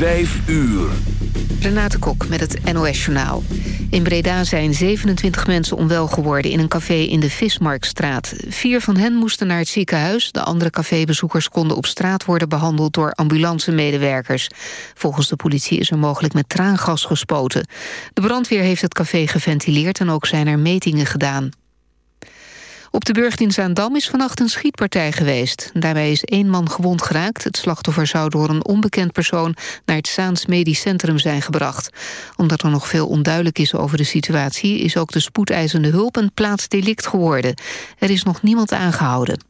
Vijf uur. Renate Kok met het NOS Journaal. In Breda zijn 27 mensen onwel geworden in een café in de Vismarktstraat. Vier van hen moesten naar het ziekenhuis. De andere cafébezoekers konden op straat worden behandeld door ambulancemedewerkers. Volgens de politie is er mogelijk met traangas gespoten. De brandweer heeft het café geventileerd en ook zijn er metingen gedaan. Op de burcht in Zaandam is vannacht een schietpartij geweest. Daarbij is één man gewond geraakt. Het slachtoffer zou door een onbekend persoon... naar het Zaans Medisch Centrum zijn gebracht. Omdat er nog veel onduidelijk is over de situatie... is ook de spoedeisende hulp een plaatsdelict geworden. Er is nog niemand aangehouden.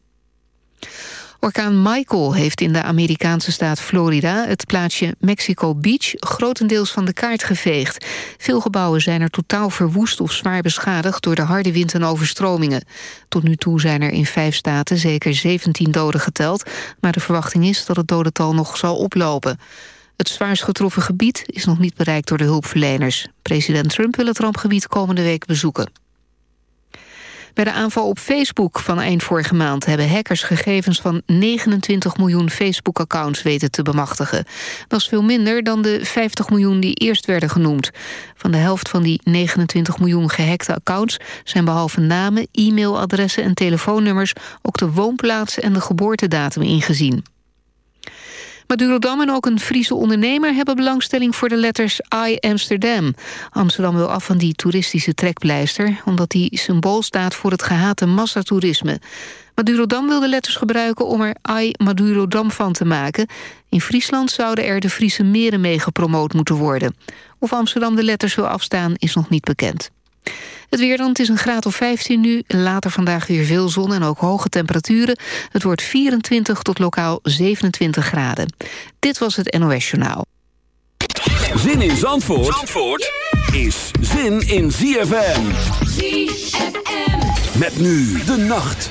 Orkaan Michael heeft in de Amerikaanse staat Florida... het plaatsje Mexico Beach grotendeels van de kaart geveegd. Veel gebouwen zijn er totaal verwoest of zwaar beschadigd... door de harde wind en overstromingen. Tot nu toe zijn er in vijf staten zeker 17 doden geteld... maar de verwachting is dat het dodental nog zal oplopen. Het zwaarst getroffen gebied is nog niet bereikt door de hulpverleners. President Trump wil het rampgebied komende week bezoeken. Bij de aanval op Facebook van eind vorige maand... hebben hackers gegevens van 29 miljoen Facebook-accounts weten te bemachtigen. Dat is veel minder dan de 50 miljoen die eerst werden genoemd. Van de helft van die 29 miljoen gehackte accounts... zijn behalve namen, e-mailadressen en telefoonnummers... ook de woonplaats en de geboortedatum ingezien. Madurodam en ook een Friese ondernemer hebben belangstelling voor de letters I Amsterdam. Amsterdam wil af van die toeristische trekpleister... omdat die symbool staat voor het gehate massatoerisme. Madurodam wil de letters gebruiken om er I Madurodam van te maken. In Friesland zouden er de Friese meren mee gepromoot moeten worden. Of Amsterdam de letters wil afstaan is nog niet bekend. Het weer dan, het is een graad of 15 nu. Later vandaag weer veel zon en ook hoge temperaturen. Het wordt 24 tot lokaal 27 graden. Dit was het NOS Journaal. Zin in Zandvoort, Zandvoort is zin in ZFM. ZFM. Met nu de nacht.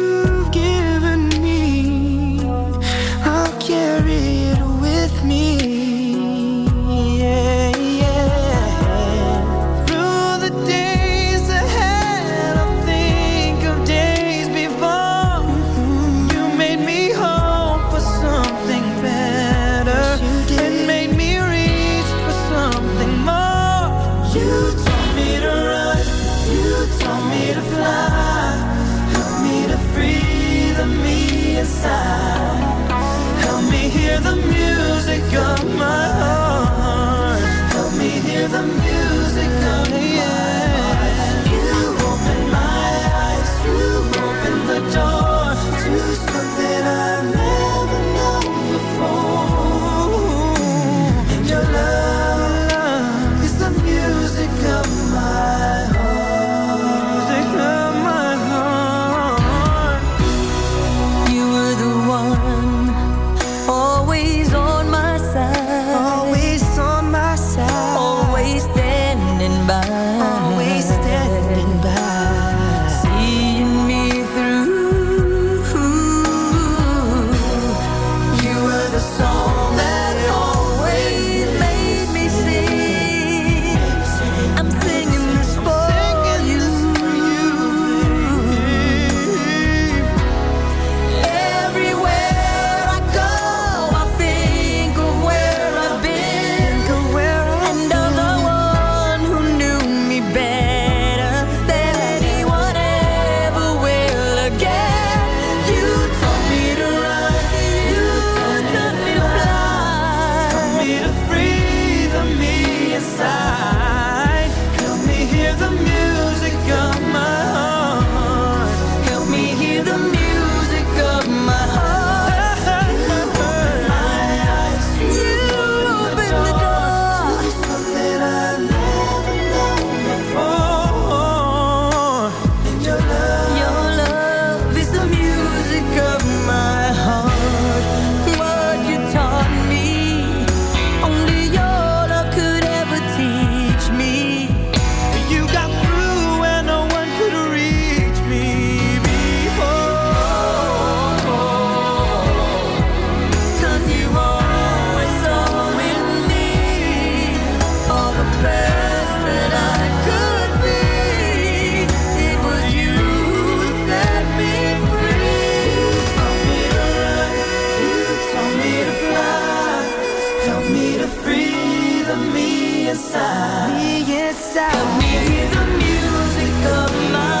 inside. Be inside. Give me the music of my.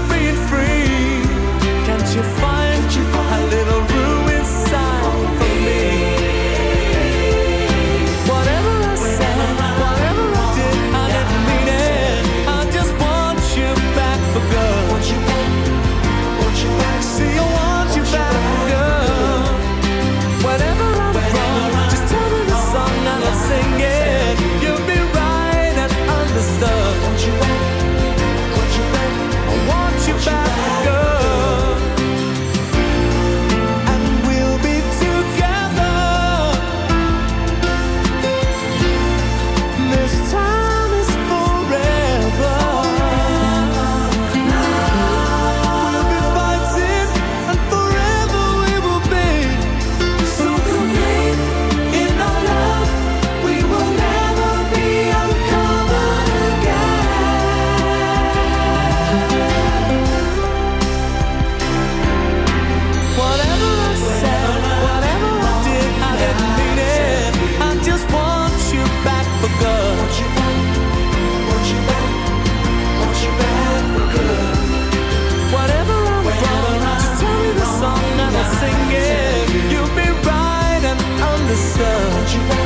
and I'll sing it. You'll be right and understood. Want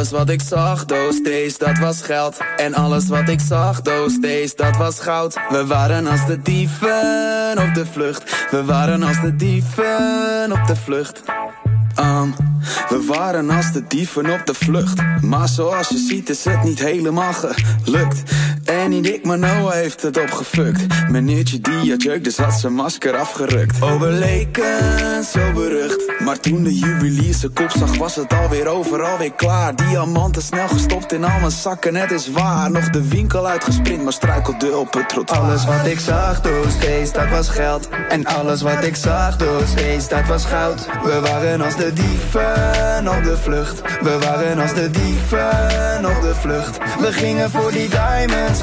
Alles wat ik zag, those days, dat was geld. En alles wat ik zag, those days, dat was goud. We waren als de dieven op de vlucht. We waren als de dieven op de vlucht. Um, we waren als de dieven op de vlucht. Maar zoals je ziet is het niet helemaal gelukt. Niet ik, maar Noah heeft het opgefukt. Meneertje die had jeuk, dus had zijn masker afgerukt. Oh, we leken zo berucht. Maar toen de juwelier zijn kop zag, was het alweer overal weer klaar. Diamanten snel gestopt in al mijn zakken, het is waar. Nog de winkel uitgesprint, maar struikelde op het trottoir. Alles wat ik zag, those days, dat was geld. En alles wat ik zag, those days, dat was goud. We waren als de dieven op de vlucht. We waren als de dieven op de vlucht. We gingen voor die diamonds,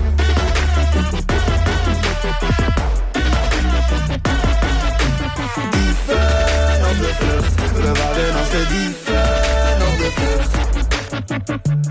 even on the fence.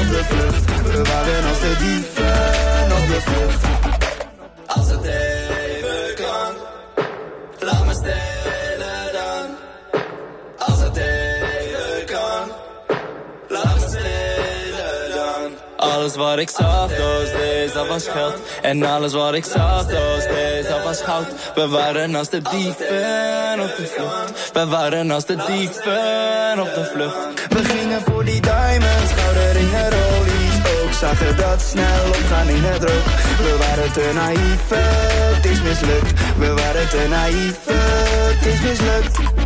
Op de vlucht. We waren als de dieven op de vlucht. Als het even kan, laat me stelen dan. Als het even kan, laat me stelen dan. Alles wat ik zag, those days, dat was geld. En alles wat ik zag, those days, dat was goud. We waren als de dieven op de vlucht. We waren als de dieven op de vlucht. We gingen voor die ringen, Zagen dat snel opgaan in het rook. We waren te naïef, het is mislukt. We waren te naïef, het is mislukt.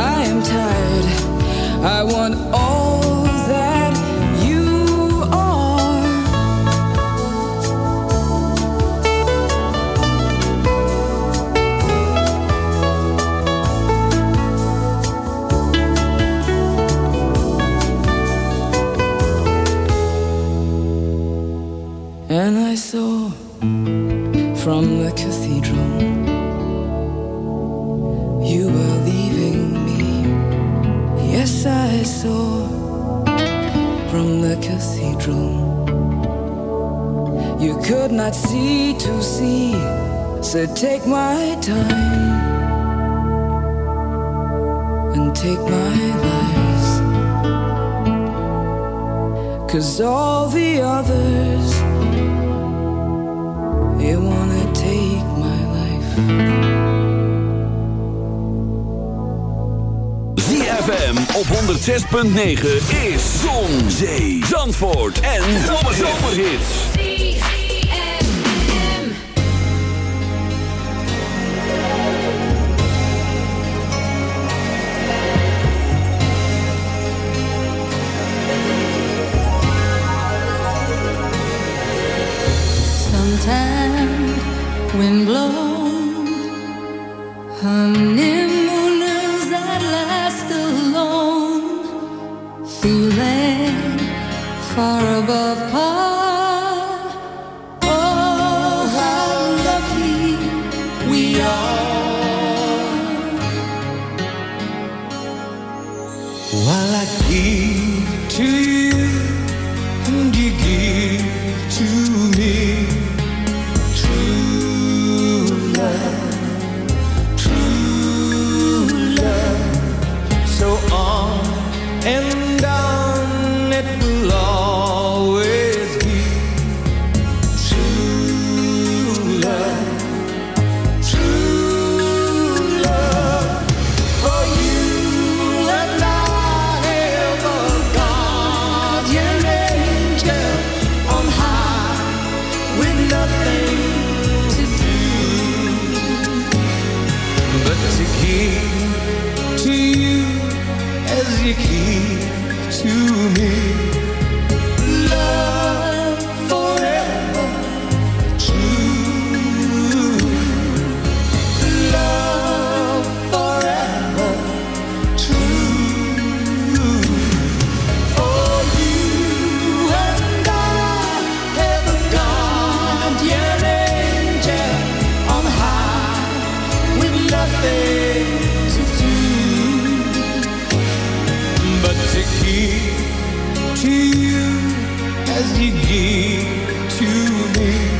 I am tired. I want all that you are. And I saw from the so take my time and take my lies. Cause all the others, they wanna take my life. ZFM op 106.9 is Zon, Zee, Zandvoort en Zomerhits. you give to me.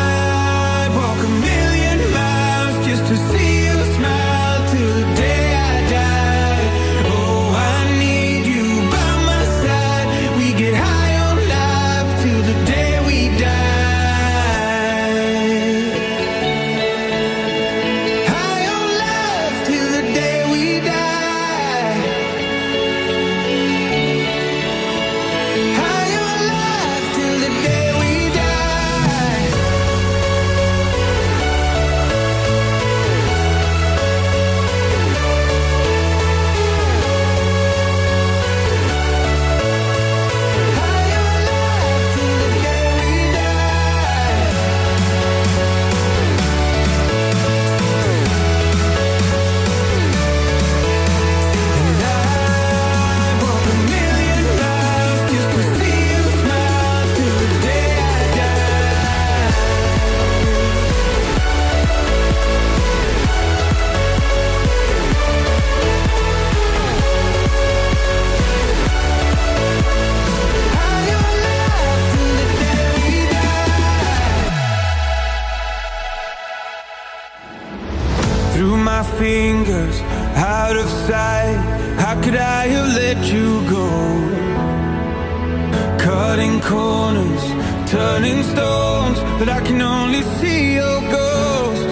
turning stones But I can only see your ghost.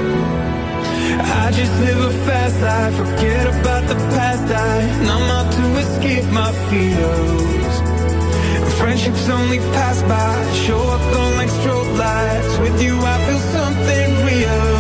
I just live a fast life Forget about the past I am out to escape my fears. Friendships only pass by Show up on like strobe lights. With you I feel something real.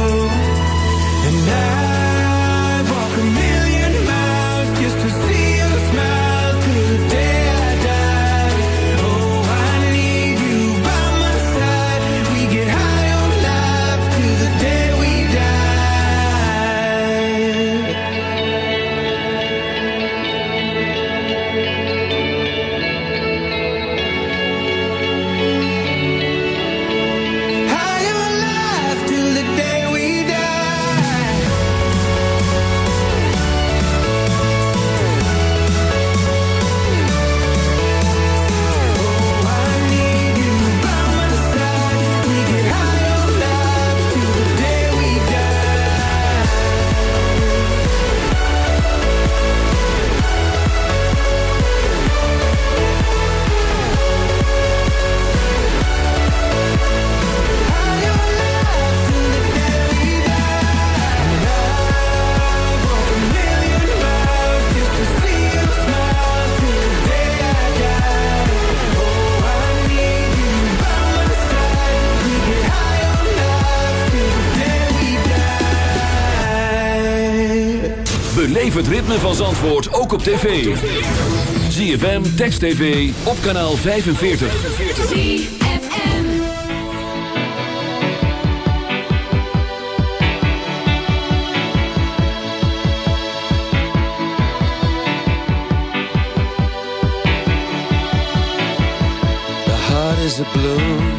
het ritme van Zandvoort ook op tv. ZFM, Text TV, op kanaal 45. The heart is a blue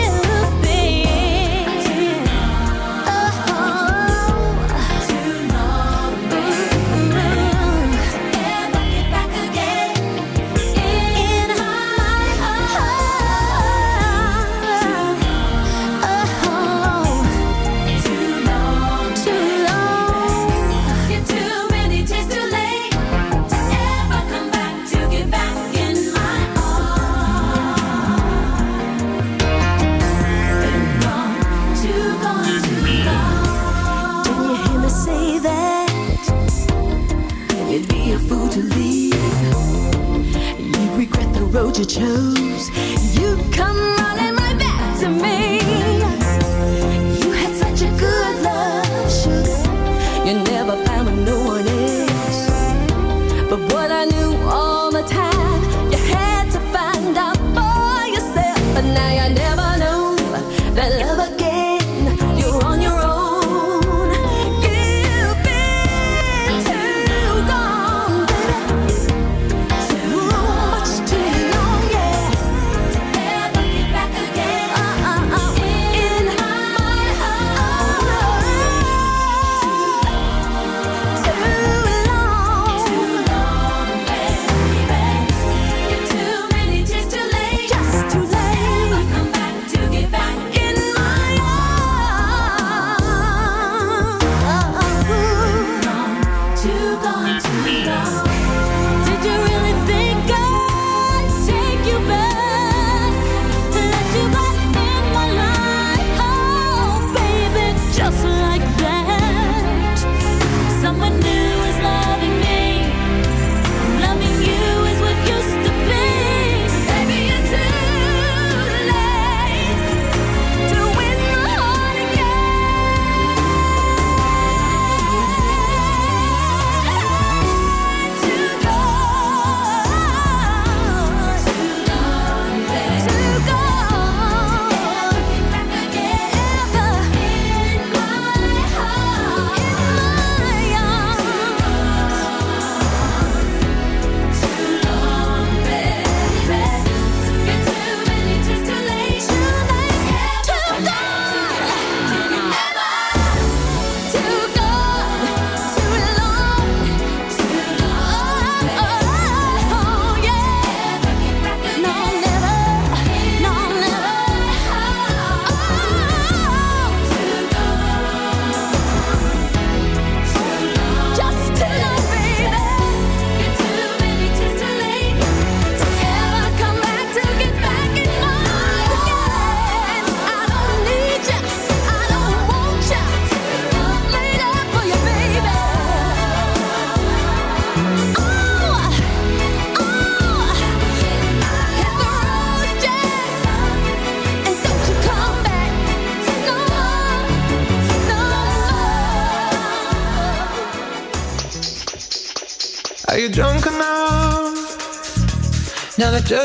you chose.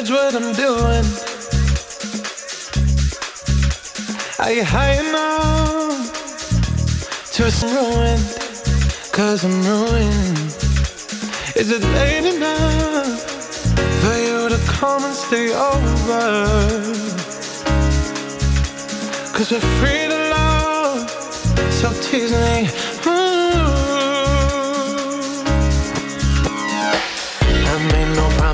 Judge what I'm doing? Are you high enough to I'm ruined? Cause I'm ruined. Is it late enough for you to come and stay over? Cause we're free to love, so tease me.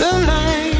You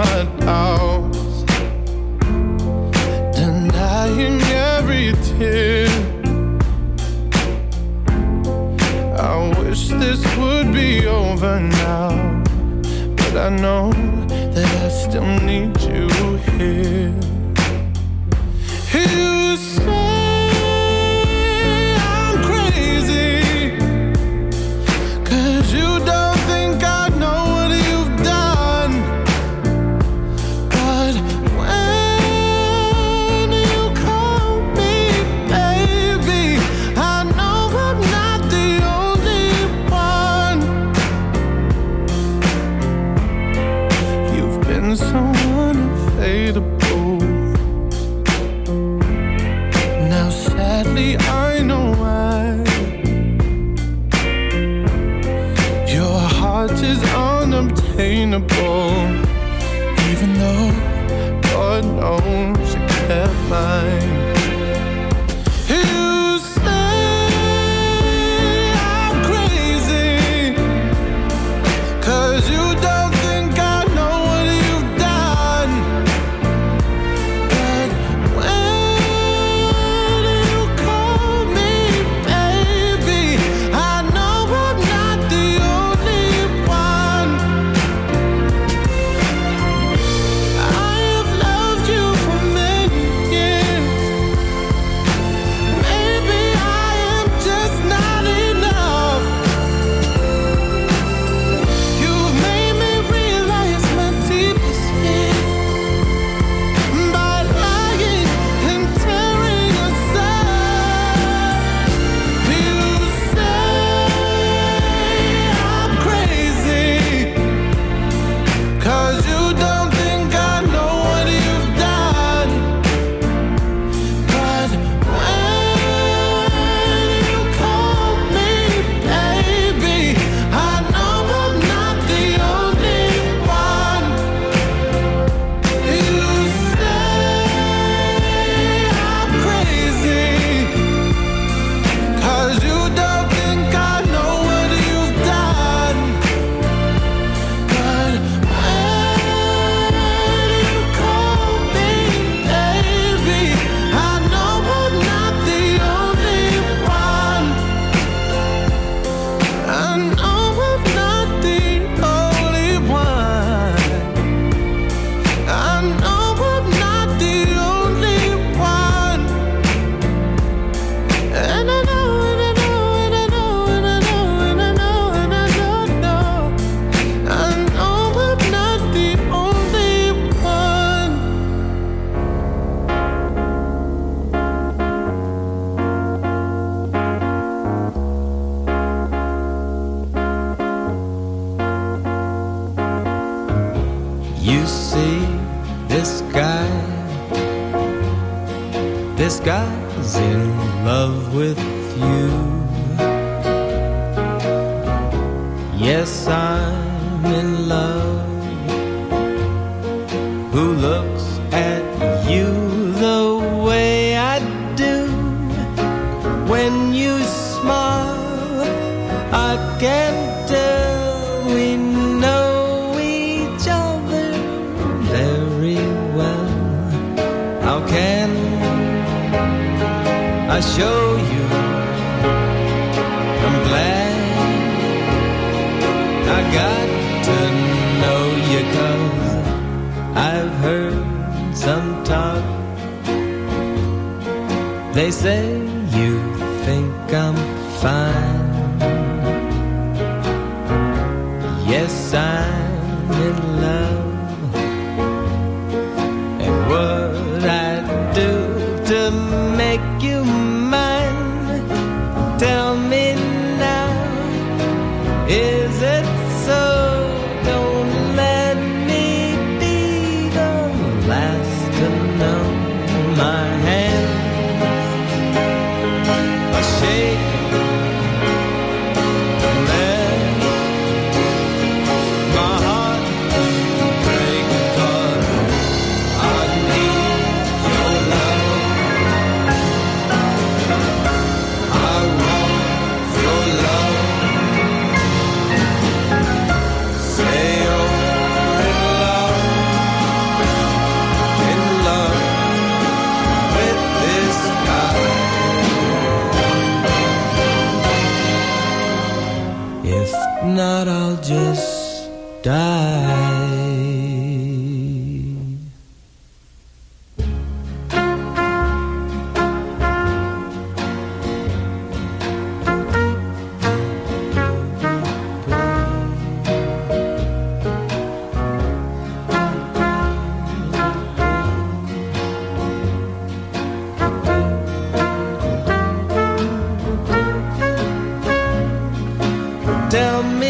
my doubts, denying every tear. I wish this would be over now, but I know that I still need you here. Here They say tell me